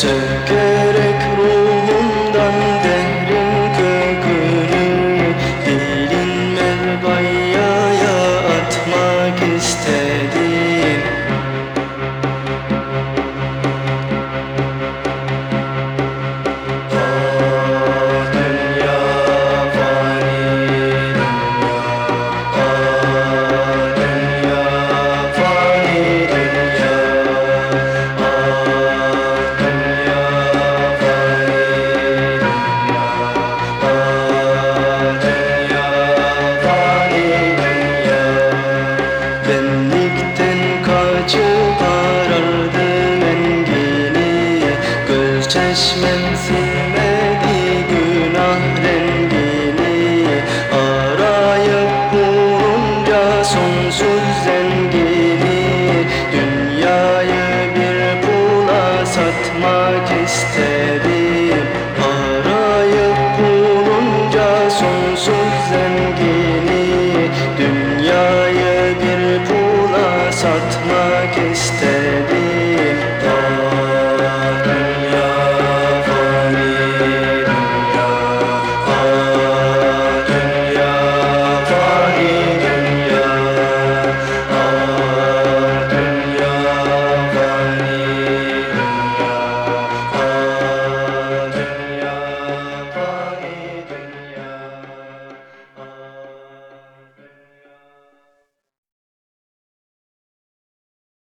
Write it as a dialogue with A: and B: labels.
A: together.